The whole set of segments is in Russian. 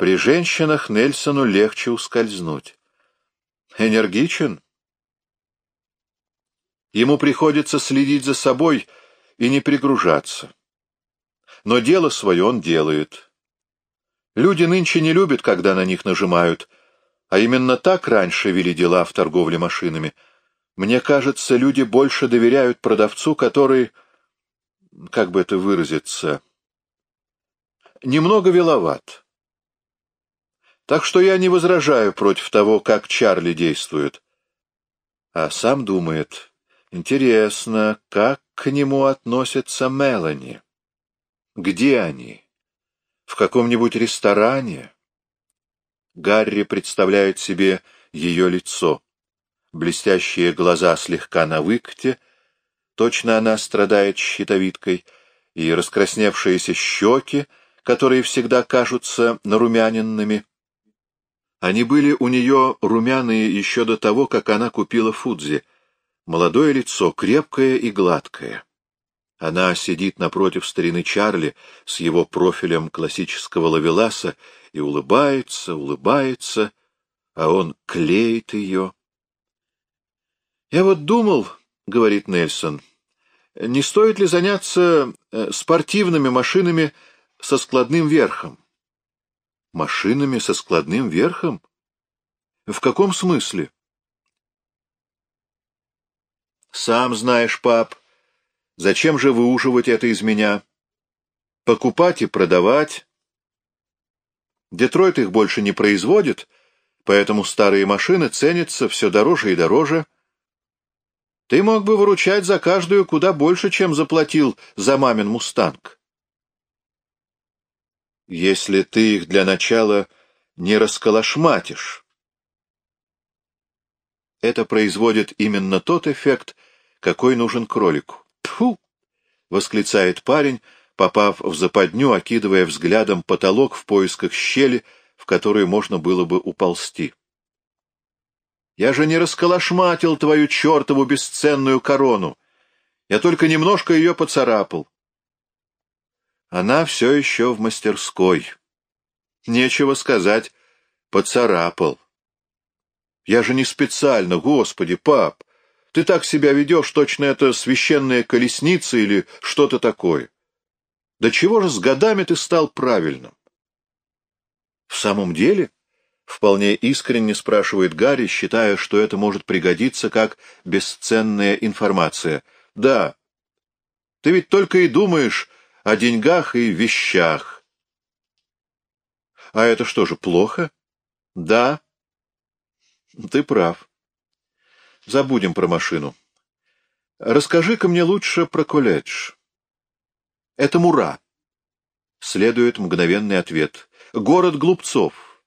При женщинах Нельсону легче ускользнуть. Энергичен? Ему приходится следить за собой и не пригружаться. Но дело свое он делает. Люди нынче не любят, когда на них нажимают, а именно так раньше вели дела в торговле машинами. Мне кажется, люди больше доверяют продавцу, который, как бы это выразиться, немного виноват. Так что я не возражаю против того, как Чарли действует. А сам думает, интересно, как к нему относится Мелани? Где они? В каком-нибудь ресторане? Гарри представляет себе ее лицо. Блестящие глаза слегка на выкате, точно она страдает щитовидкой, и раскрасневшиеся щеки, которые всегда кажутся нарумяненными. Они были у нее румяные еще до того, как она купила Фудзи. Молодое лицо, крепкое и гладкое. Она сидит напротив старины Чарли с его профилем классического лавеласа и улыбается, улыбается, а он клеит ее. «Я вот думал, — говорит Нельсон, — не стоит ли заняться э, спортивными машинами со складным верхом? Машинами со складным верхом? В каком смысле? Сам знаешь, пап, зачем же выуживать это из меня? Покупать и продавать. Детройт их больше не производит, поэтому старые машины ценятся все дороже и дороже. Ты мог бы выручать за каждую куда больше, чем заплатил за мамин «Мустанг». Если ты их для начала не расколошматишь. Это производит именно тот эффект, какой нужен кролику. «Тьфу!» — восклицает парень, попав в западню, окидывая взглядом потолок в поисках щели, в которую можно было бы уползти. «Я же не расколошматил твою чертову бесценную корону. Я только немножко ее поцарапал. Она все еще в мастерской. Нечего сказать, поцарапал. Я же не специально, господи, пап. Ты так себя ведешь, точно это священная колесница или что-то такое. Да чего же с годами ты стал правильным? В самом деле? Вполне искренне спрашивает Гарри, считая, что это может пригодиться как бесценная информация. Да. Ты ведь только и думаешь о деньгах и вещах. А это что же, плохо? Да. Ты прав. Забудем про машину. Расскажи-ка мне лучше про колледж. Это Мура. Следует мгновенный ответ. Город глупцов.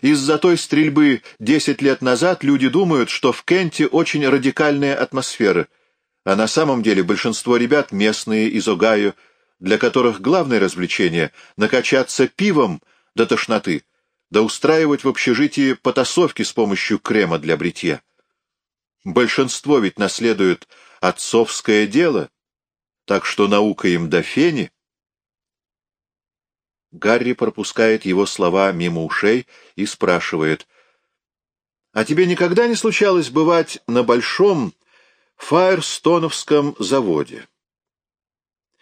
Из-за той стрельбы десять лет назад люди думают, что в Кенте очень радикальная атмосфера, а на самом деле большинство ребят местные из Огайо, для которых главное развлечение — накачаться пивом до тошноты, да устраивать в общежитии потасовки с помощью крема для бритья. Большинство ведь наследует отцовское дело, так что наука им до фени. Гарри пропускает его слова мимо ушей и спрашивает, «А тебе никогда не случалось бывать на большом Фаерстоновском заводе?»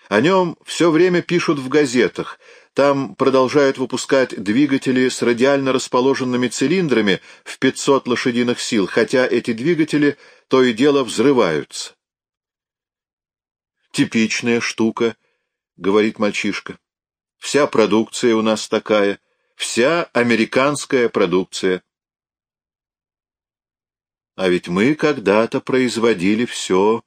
О нем все время пишут в газетах, там продолжают выпускать двигатели с радиально расположенными цилиндрами в 500 лошадиных сил, хотя эти двигатели то и дело взрываются. «Типичная штука», — говорит мальчишка. «Вся продукция у нас такая, вся американская продукция». А ведь мы когда-то производили все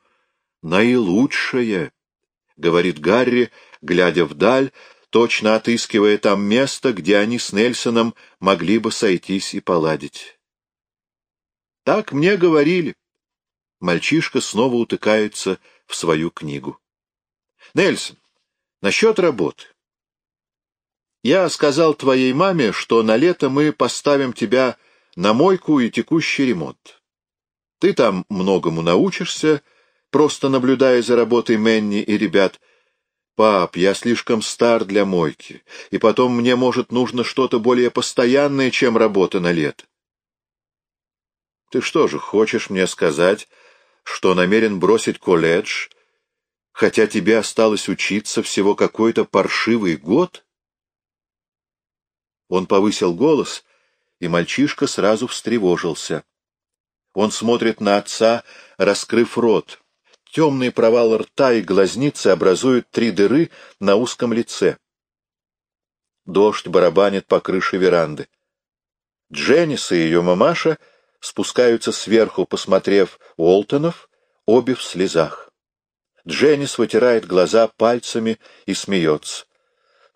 наилучшее, — говорит Гарри, глядя вдаль, точно отыскивая там место, где они с Нельсоном могли бы сойтись и поладить. Так мне говорили. Мальчишка снова утыкается в свою книгу. Нельсон, насчет работы. Я сказал твоей маме, что на лето мы поставим тебя на мойку и текущий ремонт. Ты там многому научишься, просто наблюдая за работой Менни и ребят, «Пап, я слишком стар для мойки, и потом мне, может, нужно что-то более постоянное, чем работа на лето». «Ты что же, хочешь мне сказать, что намерен бросить колледж, хотя тебе осталось учиться всего какой-то паршивый год?» Он повысил голос, и мальчишка сразу встревожился. Он смотрит на отца, раскрыв рот. Темный провал рта и глазницы образуют три дыры на узком лице. Дождь барабанит по крыше веранды. Дженнис и ее мамаша спускаются сверху, посмотрев Уолтонов, обе в слезах. Дженнис вытирает глаза пальцами и смеется.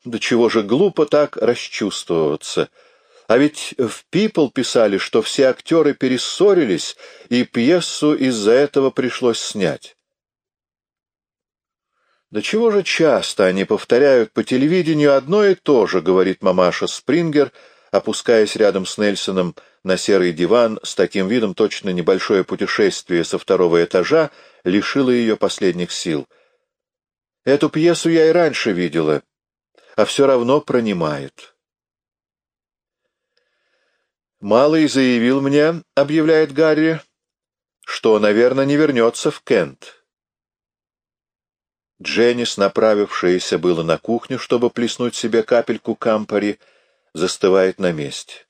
Да чего же глупо так расчувствоваться. А ведь в People писали, что все актеры перессорились, и пьесу из-за этого пришлось снять. «Да чего же часто они повторяют по телевидению одно и то же», — говорит мамаша Спрингер, опускаясь рядом с Нельсоном на серый диван с таким видом точно небольшое путешествие со второго этажа лишило ее последних сил. «Эту пьесу я и раньше видела, а все равно пронимает». «Малый заявил мне, — объявляет Гарри, — что, наверное, не вернется в Кент». Дженнис, направившаяся было на кухню, чтобы плеснуть себе капельку кампари, застывает на месте.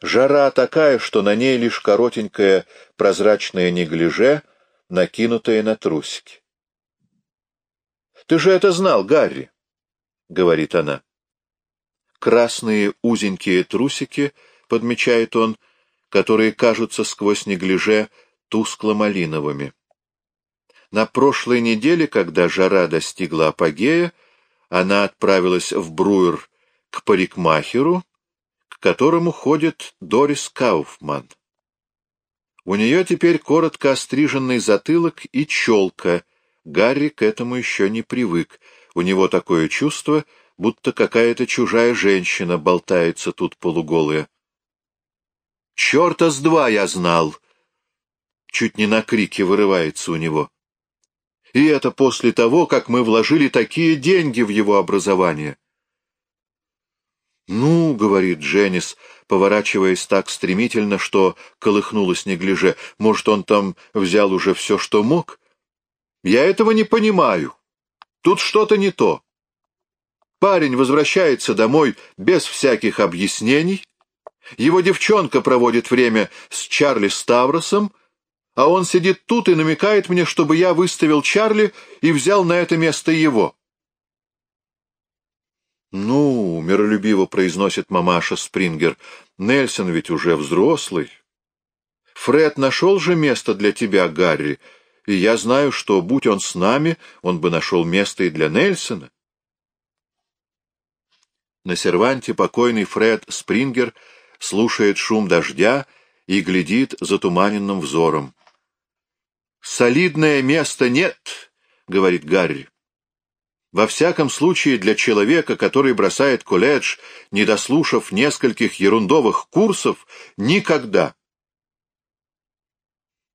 Жара такая, что на ней лишь коротенькое прозрачное неглиже, накинутое на трусики. «Ты же это знал, Гарри!» — говорит она. Красные узенькие трусики, подмечает он, которые кажутся сквозь неглиже тускло-малиновыми. На прошлой неделе, когда жара достигла апогея, она отправилась в Бруер к парикмахеру, к которому ходит Дорис Кауфман. У нее теперь коротко остриженный затылок и челка. Гарри к этому еще не привык. У него такое чувство, будто какая-то чужая женщина болтается тут полуголая. «Черта с два я знал!» Чуть не на крике вырывается у него. И это после того, как мы вложили такие деньги в его образование. «Ну, — говорит Дженнис, поворачиваясь так стремительно, что колыхнулась неглиже, — может, он там взял уже все, что мог? Я этого не понимаю. Тут что-то не то. Парень возвращается домой без всяких объяснений. Его девчонка проводит время с Чарли Ставросом, а он сидит тут и намекает мне, чтобы я выставил Чарли и взял на это место его. «Ну, — миролюбиво произносит мамаша Спрингер, — Нельсон ведь уже взрослый. Фред нашел же место для тебя, Гарри, и я знаю, что, будь он с нами, он бы нашел место и для Нельсона». На серванте покойный Фред Спрингер слушает шум дождя и глядит затуманенным взором. «Солидное место нет», — говорит Гарри. Во всяком случае, для человека, который бросает колледж, не дослушав нескольких ерундовых курсов, никогда.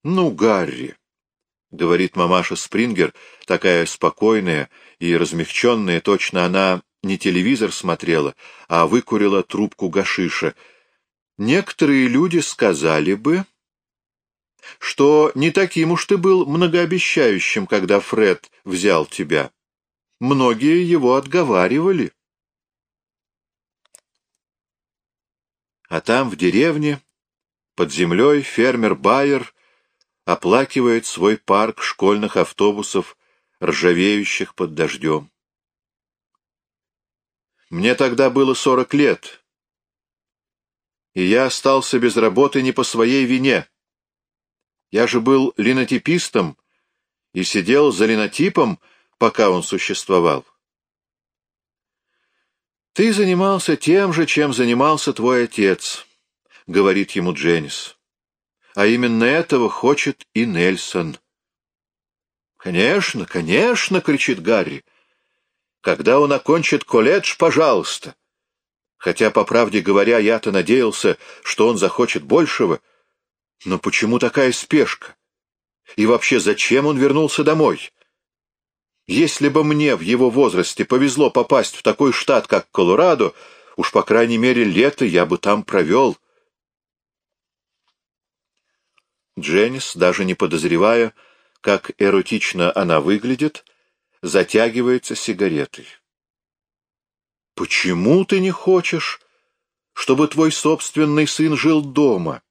«Ну, Гарри», — говорит мамаша Спрингер, такая спокойная и размягченная, точно она не телевизор смотрела, а выкурила трубку гашиша. «Некоторые люди сказали бы...» что не таким уж ты был многообещающим, когда Фред взял тебя. Многие его отговаривали. А там, в деревне, под землей, фермер Байер оплакивает свой парк школьных автобусов, ржавеющих под дождем. Мне тогда было сорок лет, и я остался без работы не по своей вине. Я же был линотипистом и сидел за линотипом, пока он существовал. «Ты занимался тем же, чем занимался твой отец», — говорит ему Дженнис. «А именно этого хочет и Нельсон». «Конечно, конечно!» — кричит Гарри. «Когда он окончит колледж, пожалуйста!» Хотя, по правде говоря, я-то надеялся, что он захочет большего — но почему такая спешка? И вообще, зачем он вернулся домой? Если бы мне в его возрасте повезло попасть в такой штат, как Колорадо, уж, по крайней мере, лето я бы там провел. Дженнис, даже не подозревая, как эротично она выглядит, затягивается сигаретой. «Почему ты не хочешь, чтобы твой собственный сын жил дома?»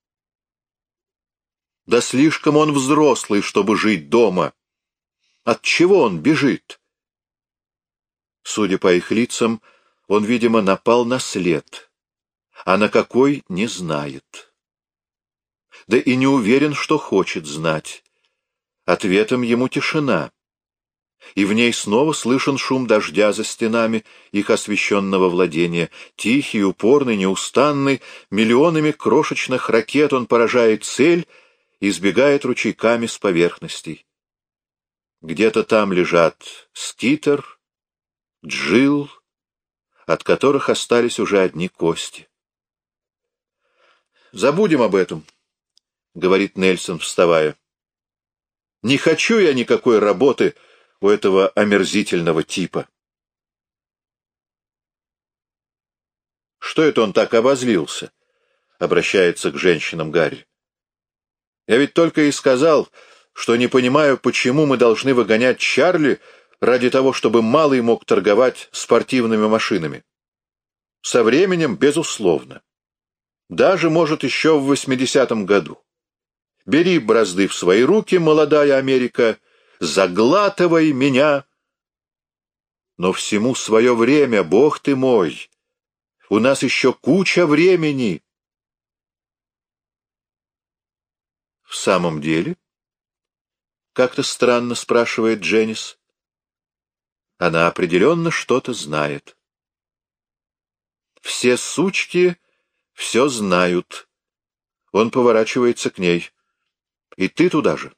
«Да слишком он взрослый, чтобы жить дома. От чего он бежит?» Судя по их лицам, он, видимо, напал на след, а на какой — не знает. Да и не уверен, что хочет знать. Ответом ему тишина. И в ней снова слышен шум дождя за стенами их освещенного владения. Тихий, упорный, неустанный, миллионами крошечных ракет он поражает цель и сбегает ручейками с поверхностей. Где-то там лежат Скитер, Джил, от которых остались уже одни кости. Забудем об этом, — говорит Нельсон, вставая. Не хочу я никакой работы у этого омерзительного типа. Что это он так обозлился? Обращается к женщинам Гарри. Я ведь только и сказал, что не понимаю, почему мы должны выгонять Чарли ради того, чтобы малый мог торговать спортивными машинами. Со временем, безусловно. Даже, может, еще в 80-м году. Бери бразды в свои руки, молодая Америка, заглатывай меня. Но всему свое время, Бог ты мой. У нас еще куча времени. В самом деле? Как-то странно спрашивает Дженнис. Она определенно что-то знает. Все сучки все знают. Он поворачивается к ней. И ты туда же.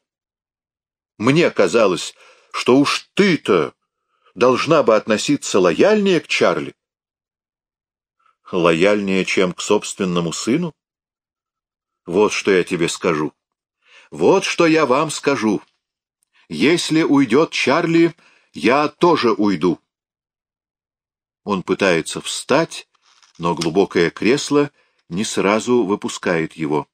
Мне казалось, что уж ты-то должна бы относиться лояльнее к Чарли. Лояльнее, чем к собственному сыну? Вот что я тебе скажу. Вот что я вам скажу. Если уйдет Чарли, я тоже уйду. Он пытается встать, но глубокое кресло не сразу выпускает его.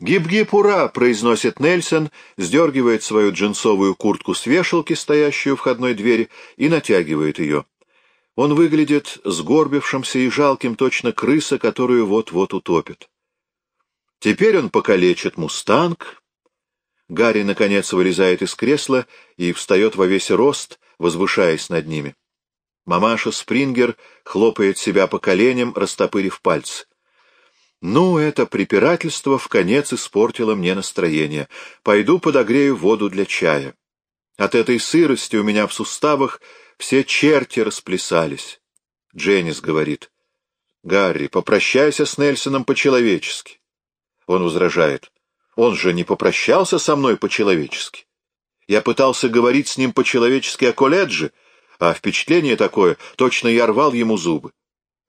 «Гиб-гиб, ура!» — произносит Нельсон, сдергивает свою джинсовую куртку с вешалки, стоящую у входной двери, и натягивает ее. Он выглядит сгорбившимся и жалким точно крыса, которую вот-вот утопит. Теперь он покалечит мустанг. Гарри, наконец, вылезает из кресла и встает во весь рост, возвышаясь над ними. Мамаша Спрингер хлопает себя по коленям, растопырив пальцы. Ну, это препирательство в конец испортило мне настроение. Пойду подогрею воду для чая. От этой сырости у меня в суставах все черти расплясались. Дженнис говорит. Гарри, попрощайся с Нельсоном по-человечески. Он возражает. Он же не попрощался со мной по-человечески. Я пытался говорить с ним по-человечески о колледже, а впечатление такое, точно я рвал ему зубы.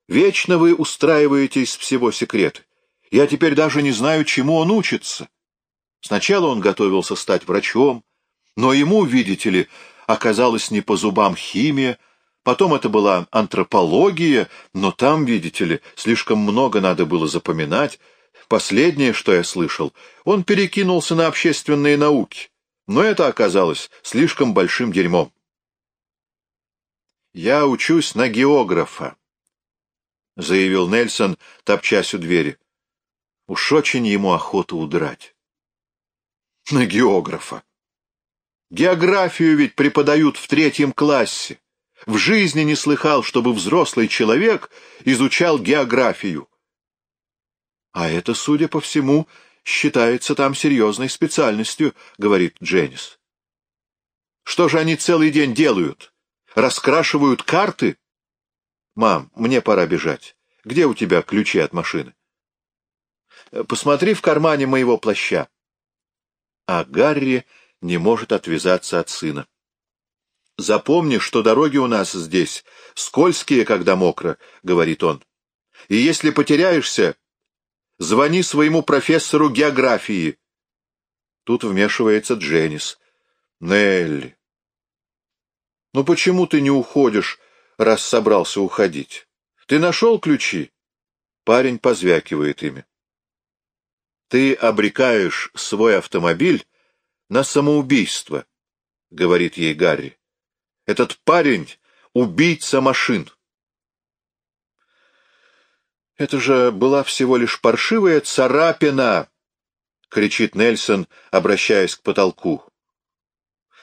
Вечно вы устраиваете из всего секреты. Я теперь даже не знаю, чему он учится. Сначала он готовился стать врачом, но ему, видите ли, оказалось не по зубам химия, потом это была антропология, но там, видите ли, слишком много надо было запоминать. Последнее, что я слышал, он перекинулся на общественные науки, но это оказалось слишком большим дерьмом. Я учусь на географа. — заявил Нельсон, топчась у двери. Уж очень ему охота удрать. На географа. Географию ведь преподают в третьем классе. В жизни не слыхал, чтобы взрослый человек изучал географию. А это, судя по всему, считается там серьезной специальностью, говорит Дженнис. Что же они целый день делают? Раскрашивают карты? «Мам, мне пора бежать. Где у тебя ключи от машины?» «Посмотри в кармане моего плаща». А Гарри не может отвязаться от сына. «Запомни, что дороги у нас здесь скользкие, когда мокро», — говорит он. «И если потеряешься, звони своему профессору географии». Тут вмешивается Дженнис. «Нелли, Ну почему ты не уходишь, раз собрался уходить? Ты нашел ключи? Парень позвякивает ими. Ты обрекаешь свой автомобиль на самоубийство, говорит ей Гарри. Этот парень — убийца машин. Это же была всего лишь паршивая царапина, кричит Нельсон, обращаясь к потолку.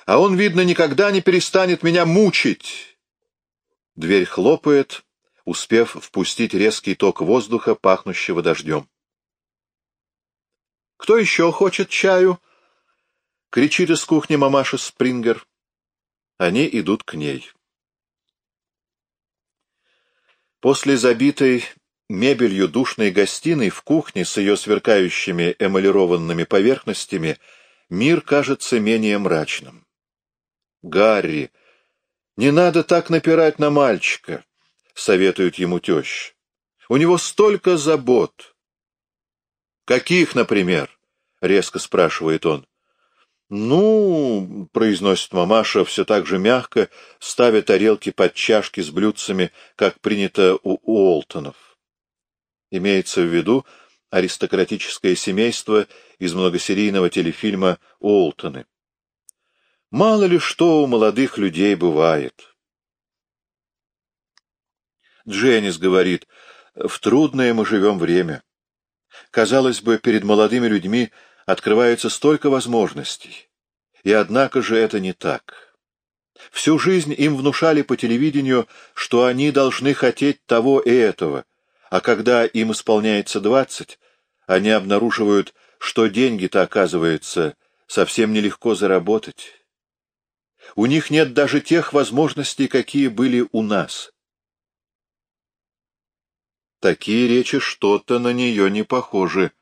А он, видно, никогда не перестанет меня мучить. Дверь хлопает, успев впустить резкий ток воздуха, пахнущего дождем. «Кто еще хочет чаю?» — кричит из кухни мамаша Спрингер. Они идут к ней. После забитой мебелью душной гостиной в кухне с ее сверкающими эмалированными поверхностями мир кажется менее мрачным. «Гарри, не надо так напирать на мальчика», — советует ему теща. «У него столько забот». «Каких, например?» — резко спрашивает он. «Ну, — произносит мамаша все так же мягко, ставя тарелки под чашки с блюдцами, как принято у Уолтонов. Имеется в виду аристократическое семейство из многосерийного телефильма «Уолтоны». Мало ли что у молодых людей бывает. Дженнис говорит, в трудное мы живем время. Казалось бы, перед молодыми людьми открывается столько возможностей. И однако же это не так. Всю жизнь им внушали по телевидению, что они должны хотеть того и этого, а когда им исполняется двадцать, они обнаруживают, что деньги-то, оказывается, совсем нелегко заработать. У них нет даже тех возможностей, какие были у нас. Такие речи что-то на нее не похожи.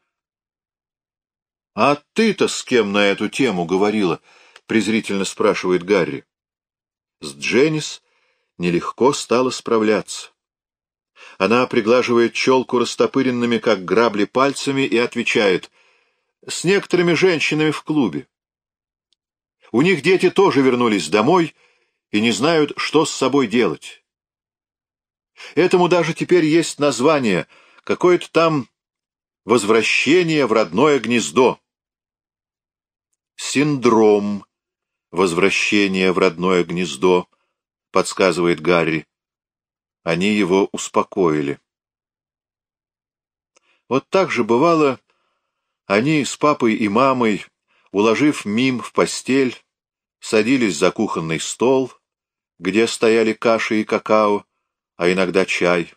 — А ты-то с кем на эту тему говорила? — презрительно спрашивает Гарри. С Дженнис нелегко стало справляться. Она приглаживает челку растопыренными, как грабли, пальцами и отвечает «С некоторыми женщинами в клубе. У них дети тоже вернулись домой и не знают, что с собой делать. Этому даже теперь есть название, какое-то там возвращение в родное гнездо. Синдром возвращения в родное гнездо, подсказывает Гарри. Они его успокоили. Вот так же бывало, они с папой и мамой, уложив Мим в постель, садились за кухонный стол, где стояли каши и какао, а иногда чай.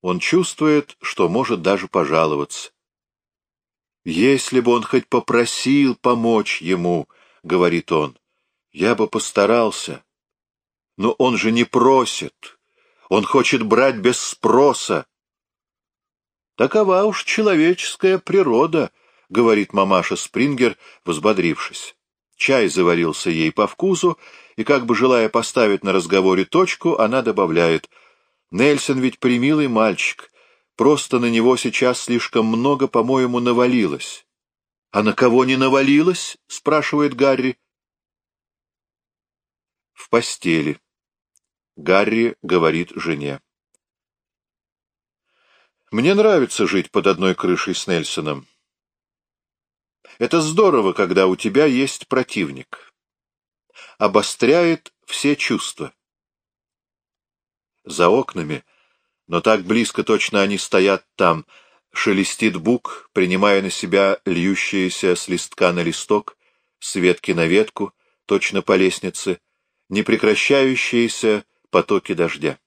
Он чувствует, что может даже пожаловаться. «Если бы он хоть попросил помочь ему», — говорит он, — «я бы постарался. Но он же не просит. Он хочет брать без спроса». «Такова уж человеческая природа», — говорит мамаша Спрингер, взбодрившись. Чай заварился ей по вкусу, и, как бы желая поставить на разговоре точку, она добавляет, «Нельсон ведь примилый мальчик, просто на него сейчас слишком много, по-моему, навалилось». «А на кого не навалилось?» — спрашивает Гарри. «В постели». Гарри говорит жене. «Мне нравится жить под одной крышей с Нельсоном. Это здорово, когда у тебя есть противник. Обостряет все чувства. За окнами, но так близко точно они стоят там, шелестит бук, принимая на себя льющиеся с листка на листок, с ветки на ветку, точно по лестнице, непрекращающиеся потоки дождя.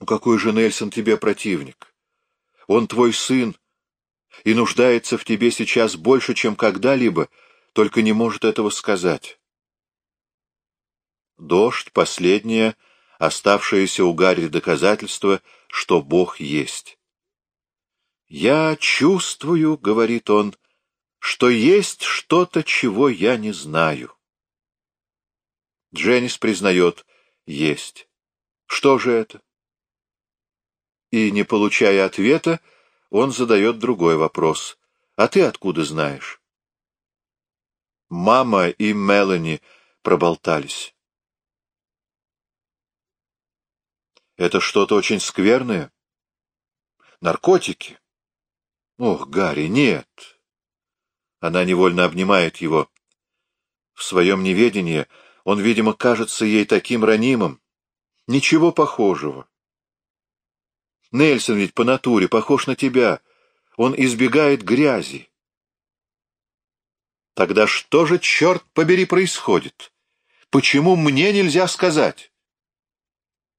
Ну какой же Нельсон тебе противник? Он твой сын, и нуждается в тебе сейчас больше, чем когда-либо, только не может этого сказать. Дождь — последнее, оставшееся у Гарри доказательство, что Бог есть. «Я чувствую, — говорит он, — что есть что-то, чего я не знаю». Дженнис признает, есть. Что же это? И, не получая ответа, — он задает другой вопрос. «А ты откуда знаешь?» Мама и Мелани проболтались. «Это что-то очень скверное. Наркотики?» «Ох, Гарри, нет!» Она невольно обнимает его. В своем неведении он, видимо, кажется ей таким ранимым. Ничего похожего. Нельсон ведь по натуре похож на тебя. Он избегает грязи. Тогда что же, черт побери, происходит? Почему мне нельзя сказать?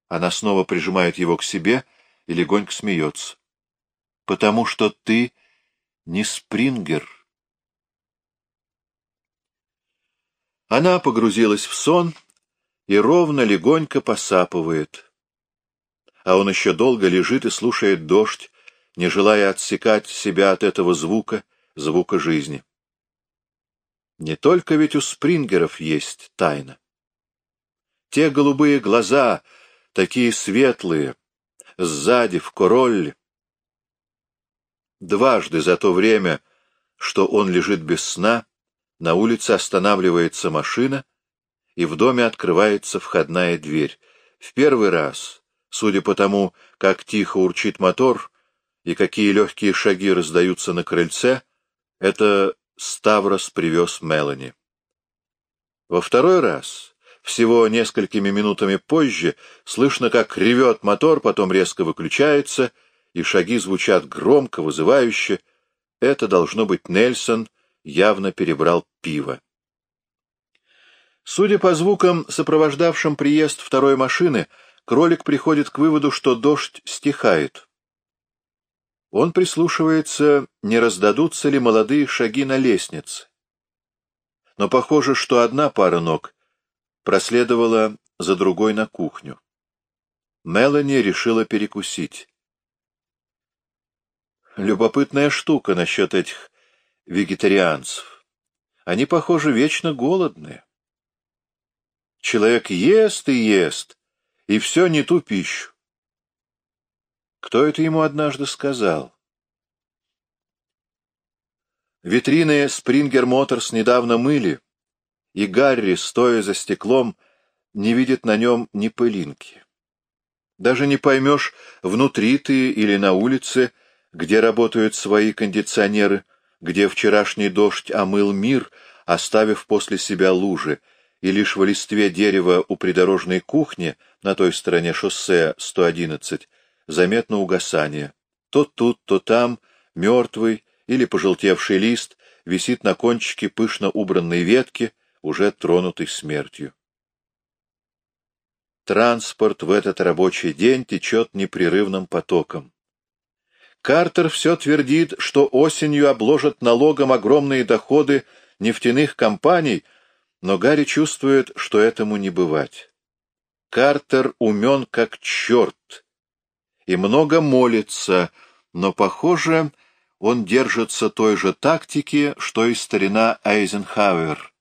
Она снова прижимает его к себе и легонько смеется. Потому что ты не Спрингер. Она погрузилась в сон и ровно легонько посапывает а он еще долго лежит и слушает дождь, не желая отсекать себя от этого звука, звука жизни. Не только ведь у спрингеров есть тайна. Те голубые глаза, такие светлые, сзади, в королле. Дважды за то время, что он лежит без сна, на улице останавливается машина, и в доме открывается входная дверь. В первый раз Судя по тому, как тихо урчит мотор и какие легкие шаги раздаются на крыльце, это Ставрос привез Мелани. Во второй раз, всего несколькими минутами позже, слышно, как ревет мотор, потом резко выключается, и шаги звучат громко, вызывающе. Это, должно быть, Нельсон явно перебрал пиво. Судя по звукам, сопровождавшим приезд второй машины, кролик приходит к выводу, что дождь стихает. Он прислушивается, не раздадутся ли молодые шаги на лестнице. Но похоже, что одна пара ног проследовала за другой на кухню. Мелани решила перекусить. Любопытная штука насчет этих вегетарианцев. Они, похоже, вечно голодные. Человек ест и ест, и все не ту пищу. Кто это ему однажды сказал? Витрины Спрингер Моторс недавно мыли, и Гарри, стоя за стеклом, не видит на нем ни пылинки. Даже не поймешь, внутри ты или на улице, где работают свои кондиционеры, где вчерашний дождь омыл мир, оставив после себя лужи, и лишь в листве дерева у придорожной кухни на той стороне шоссе 111 заметно угасание. То тут, то там мертвый или пожелтевший лист висит на кончике пышно убранной ветки, уже тронутой смертью. Транспорт в этот рабочий день течет непрерывным потоком. Картер все твердит, что осенью обложат налогом огромные доходы нефтяных компаний — но Гарри чувствует, что этому не бывать. Картер умен как черт и много молится, но, похоже, он держится той же тактики, что и старина Айзенхауэр.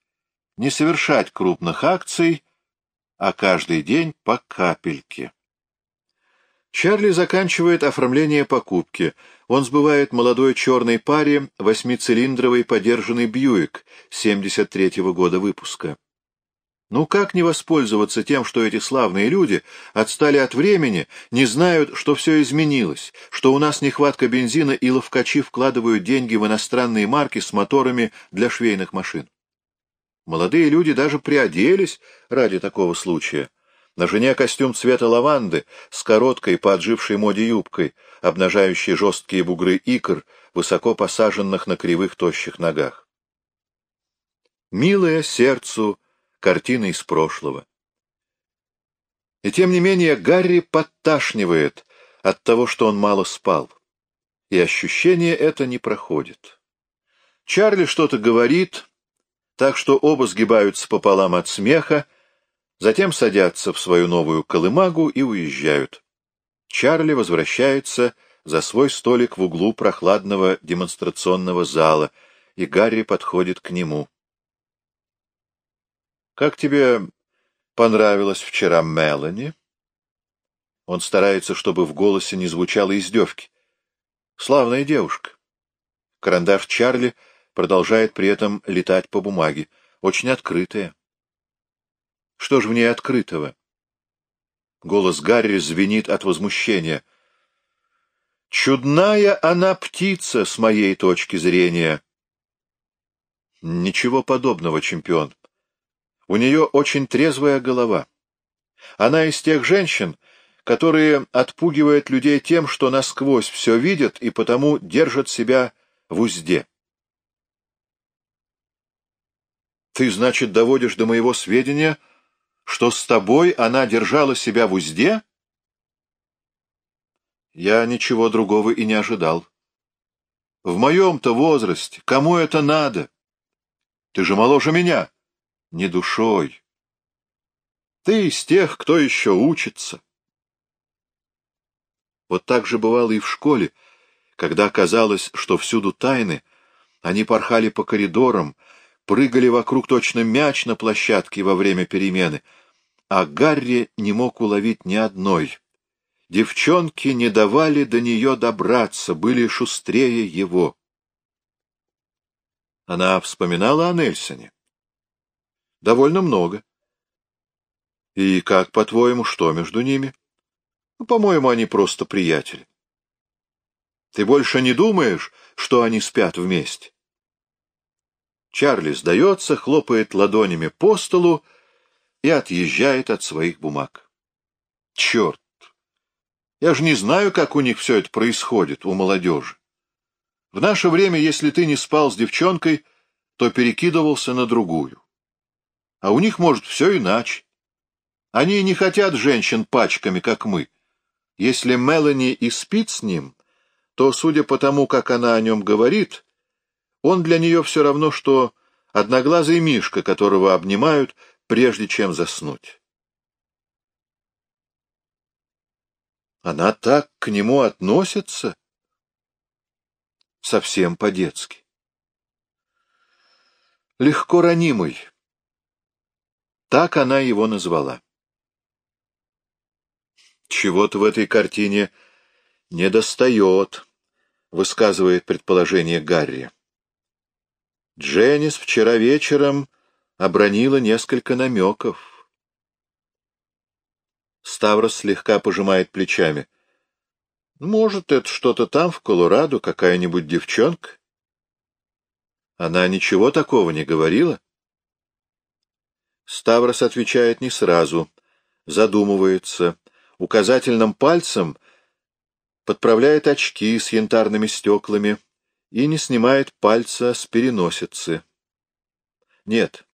Не совершать крупных акций, а каждый день по капельке. Чарли заканчивает оформление покупки. Он сбывает молодой черной паре восьмицилиндровый подержанный Бьюик 73-го года выпуска. Ну как не воспользоваться тем, что эти славные люди отстали от времени, не знают, что все изменилось, что у нас нехватка бензина и ловкачи вкладывают деньги в иностранные марки с моторами для швейных машин. Молодые люди даже приоделись ради такого случая. На жене костюм цвета лаванды с короткой по отжившей моде юбкой, обнажающей жесткие бугры икр, высоко посаженных на кривых тощих ногах. Милая сердцу картина из прошлого. И тем не менее Гарри подташнивает от того, что он мало спал. И ощущение это не проходит. Чарли что-то говорит, так что оба сгибаются пополам от смеха, Затем садятся в свою новую колымагу и уезжают. Чарли возвращается за свой столик в углу прохладного демонстрационного зала, и Гарри подходит к нему. «Как тебе понравилось вчера Мелани?» Он старается, чтобы в голосе не звучало издевки. «Славная девушка». Карандаш Чарли продолжает при этом летать по бумаге, очень открытая. Что ж в ней открытого? Голос Гарри звенит от возмущения. Чудная она птица, с моей точки зрения. Ничего подобного, чемпион. У нее очень трезвая голова. Она из тех женщин, которые отпугивают людей тем, что насквозь все видят и потому держат себя в узде. Ты, значит, доводишь до моего сведения, что с тобой она держала себя в узде? Я ничего другого и не ожидал. В моем-то возрасте кому это надо? Ты же моложе меня. Не душой. Ты из тех, кто еще учится. Вот так же бывало и в школе, когда казалось, что всюду тайны, они порхали по коридорам, прыгали вокруг точно мяч на площадке во время перемены, а Гарри не мог уловить ни одной. Девчонки не давали до нее добраться, были шустрее его. Она вспоминала о Нельсоне. Довольно много. И как, по-твоему, что между ними? Ну, по-моему, они просто приятели. Ты больше не думаешь, что они спят вместе? Чарли сдается, хлопает ладонями по столу и отъезжает от своих бумаг. Черт! Я же не знаю, как у них все это происходит, у молодежи. В наше время, если ты не спал с девчонкой, то перекидывался на другую. А у них, может, все иначе. Они не хотят женщин пачками, как мы. Если Мелани и спит с ним, то, судя по тому, как она о нем говорит, он для нее все равно, что одноглазый мишка, которого обнимают, прежде чем заснуть. Она так к нему относится? Совсем по-детски. Легко ранимый. Так она его назвала. Чего-то в этой картине недостает, высказывает предположение Гарри. Дженнис вчера вечером обронила несколько намеков. Ставрос слегка пожимает плечами. Может, это что-то там, в Колорадо, какая-нибудь девчонка? Она ничего такого не говорила? Ставрос отвечает не сразу, задумывается, указательным пальцем подправляет очки с янтарными стеклами, и не снимает пальца с переносицы. Нет,